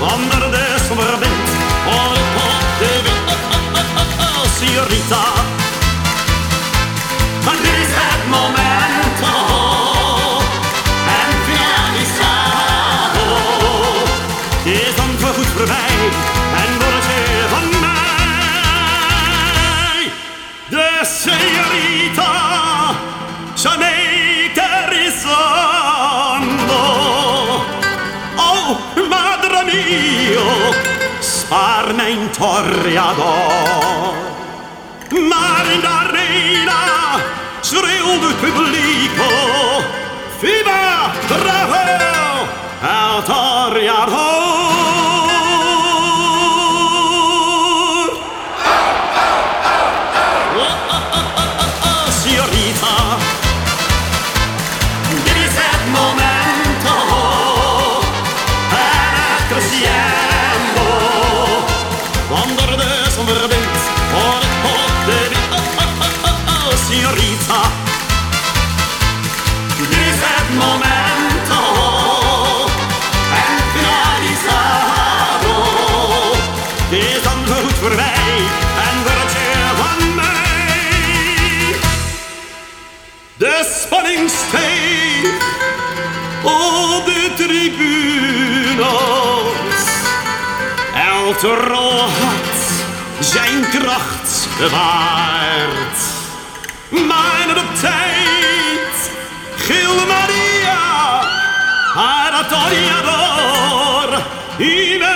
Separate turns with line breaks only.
Onder de zomerwind, op de wind, Señorita. Dit is het momento dio sparna in torreador mar in arena schreeuwde het publiek Viva Bravo! El Torreador! Signorita. Dit is het momento en finalizado. Is dan goed voorbij en word je van mij. De spanning steeg op de tribunes. El Toro had zijn kracht bewaard. meine Zeit Gil Maria Aratoria Ime